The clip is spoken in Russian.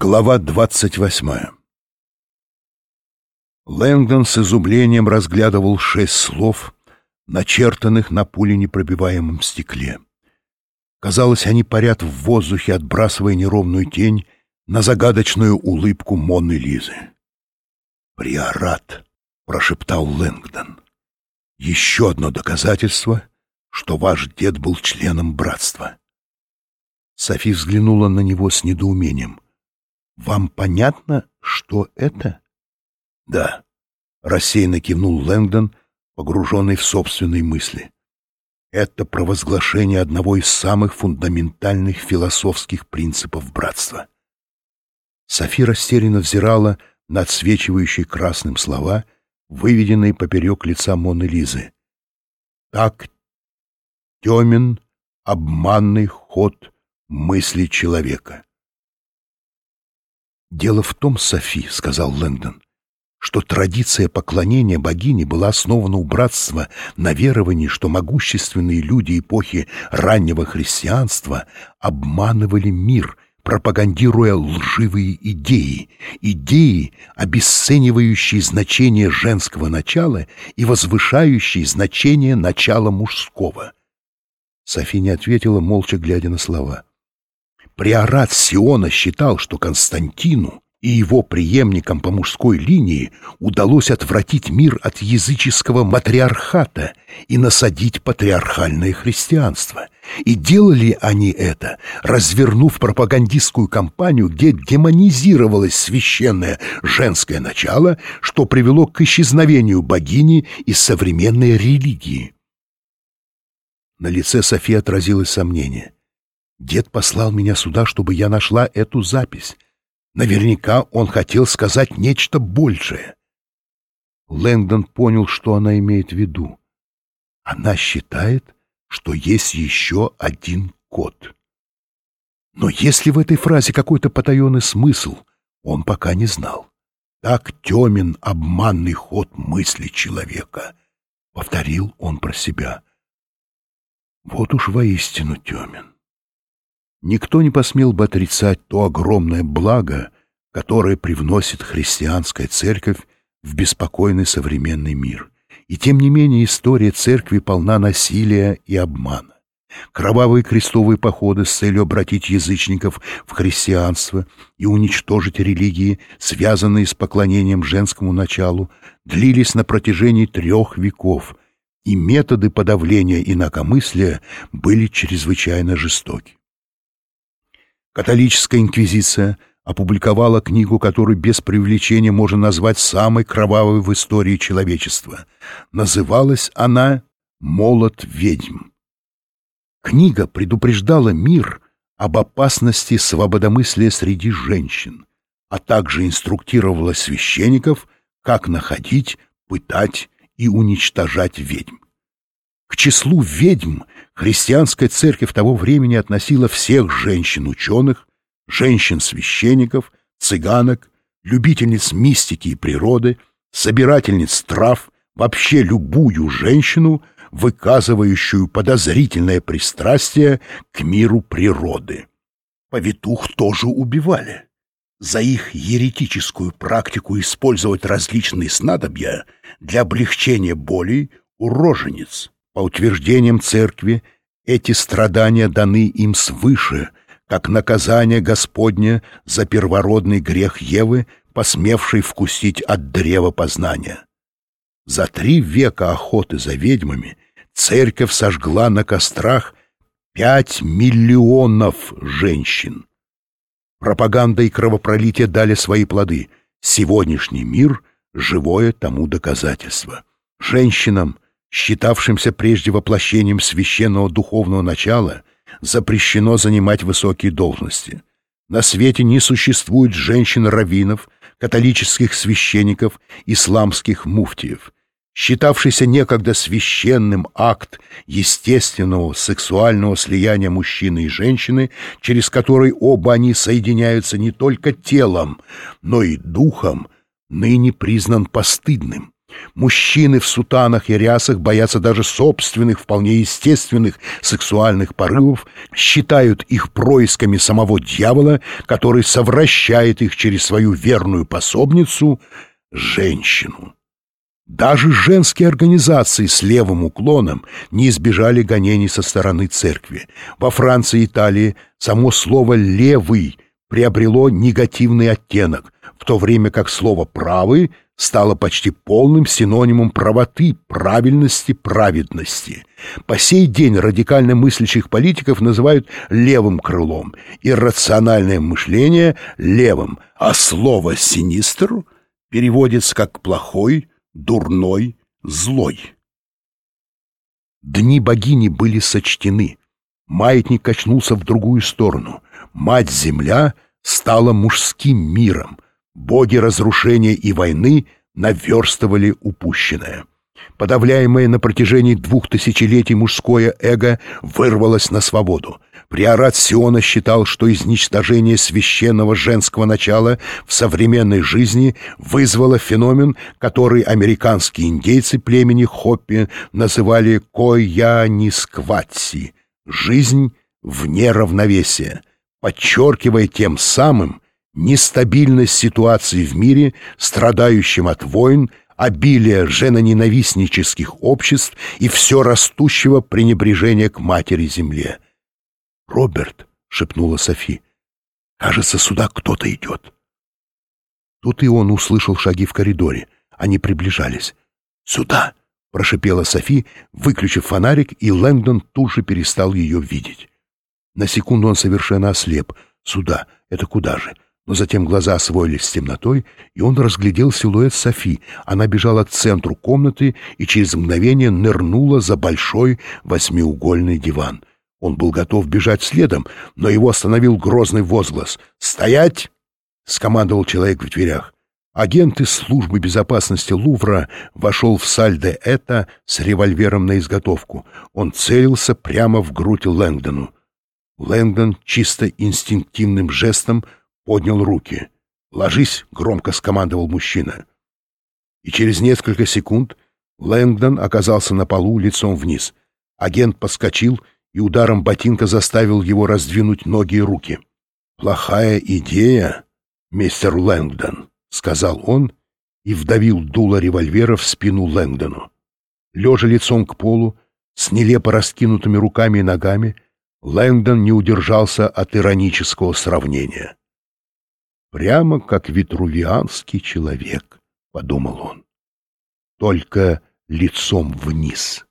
Глава двадцать восьмая Лэнгдон с изумлением разглядывал шесть слов, начертанных на пуленепробиваемом стекле. Казалось, они парят в воздухе, отбрасывая неровную тень на загадочную улыбку Монны Лизы. «Приорат», — прошептал Лэнгдон. «Еще одно доказательство, что ваш дед был членом братства». Софи взглянула на него с недоумением — вам понятно, что это? Да, рассеянно кивнул Лэнгдон, погруженный в собственные мысли. Это провозглашение одного из самых фундаментальных философских принципов братства. Софи растерянно взирала на отсвечивающие красным слова, выведенные поперек лица Моны Лизы. Так темен обманный ход мысли человека. «Дело в том, Софи, — сказал Лэндон, — что традиция поклонения богине была основана у братства на веровании, что могущественные люди эпохи раннего христианства обманывали мир, пропагандируя лживые идеи, идеи, обесценивающие значение женского начала и возвышающие значение начала мужского. Софи не ответила, молча глядя на слова. Приорат Сиона считал, что Константину и его преемникам по мужской линии удалось отвратить мир от языческого матриархата и насадить патриархальное христианство. И делали они это, развернув пропагандистскую кампанию, где демонизировалось священное женское начало, что привело к исчезновению богини из современной религии. На лице Софии отразилось сомнение — Дед послал меня сюда, чтобы я нашла эту запись. Наверняка он хотел сказать нечто большее. Лэнгдон понял, что она имеет в виду. Она считает, что есть еще один код. Но есть ли в этой фразе какой-то потаенный смысл, он пока не знал. Так темен обманный ход мысли человека, — повторил он про себя. Вот уж воистину темен. Никто не посмел бы отрицать то огромное благо, которое привносит христианская церковь в беспокойный современный мир. И тем не менее история церкви полна насилия и обмана. Кровавые крестовые походы с целью обратить язычников в христианство и уничтожить религии, связанные с поклонением женскому началу, длились на протяжении трех веков, и методы подавления инакомыслия были чрезвычайно жестоки. Католическая инквизиция опубликовала книгу, которую без привлечения можно назвать самой кровавой в истории человечества. Называлась она «Молот ведьм». Книга предупреждала мир об опасности свободомыслия среди женщин, а также инструктировала священников, как находить, пытать и уничтожать ведьм. К числу ведьм христианская церковь того времени относила всех женщин-ученых, женщин-священников, цыганок, любительниц мистики и природы, собирательниц трав, вообще любую женщину, выказывающую подозрительное пристрастие к миру природы. Повитух тоже убивали. За их еретическую практику использовать различные снадобья для облегчения боли у рожениц. По утверждениям церкви, эти страдания даны им свыше, как наказание Господне за первородный грех Евы, посмевшей вкусить от древа познания. За три века охоты за ведьмами церковь сожгла на кострах пять миллионов женщин. Пропаганда и кровопролитие дали свои плоды. Сегодняшний мир — живое тому доказательство. Женщинам — считавшимся прежде воплощением священного духовного начала, запрещено занимать высокие должности. На свете не существует женщин-раввинов, католических священников, исламских муфтиев. Считавшийся некогда священным акт естественного сексуального слияния мужчины и женщины, через который оба они соединяются не только телом, но и духом, ныне признан постыдным. Мужчины в сутанах и рясах боятся даже собственных, вполне естественных сексуальных порывов, считают их происками самого дьявола, который совращает их через свою верную пособницу — женщину. Даже женские организации с левым уклоном не избежали гонений со стороны церкви. Во Франции и Италии само слово «левый» приобрело негативный оттенок, в то время как слово «правый» стало почти полным синонимом правоты, правильности, праведности. По сей день радикально мыслящих политиков называют левым крылом, иррациональное мышление — левым, а слово «синистр» переводится как «плохой», «дурной», «злой». Дни богини были сочтены. Маятник качнулся в другую сторону. Мать-Земля стала мужским миром — Боги разрушения и войны наверстывали упущенное. Подавляемое на протяжении двух тысячелетий мужское эго вырвалось на свободу. Приорат Сиона считал, что изничтожение священного женского начала в современной жизни вызвало феномен, который американские индейцы племени Хоппи называли «койянискватси» — «жизнь вне равновесия», подчеркивая тем самым, нестабильность ситуации в мире, страдающем от войн, обилие женоненавистнических обществ и все растущего пренебрежения к матери-земле. «Роберт», — шепнула Софи, — «кажется, сюда кто-то идет». Тут и он услышал шаги в коридоре. Они приближались. «Сюда!» — прошипела Софи, выключив фонарик, и Лэнгдон тут же перестал ее видеть. На секунду он совершенно ослеп. «Сюда! Это куда же?» Но затем глаза освоились с темнотой, и он разглядел силуэт Софи. Она бежала к центру комнаты и через мгновение нырнула за большой восьмиугольный диван. Он был готов бежать следом, но его остановил грозный возглас. «Стоять!» — скомандовал человек в дверях. Агент из службы безопасности Лувра вошел в сальде это с револьвером на изготовку. Он целился прямо в грудь Лэнгдону. Лэнгдон чисто инстинктивным жестом — поднял руки. «Ложись!» — громко скомандовал мужчина. И через несколько секунд Лэнгдон оказался на полу лицом вниз. Агент подскочил и ударом ботинка заставил его раздвинуть ноги и руки. «Плохая идея, мистер Лэнгдон», — сказал он и вдавил дуло револьвера в спину Лэнгдону. Лежа лицом к полу, с нелепо раскинутыми руками и ногами, Лэнгдон не удержался от иронического сравнения. Прямо как витрувианский человек, — подумал он, — только лицом вниз.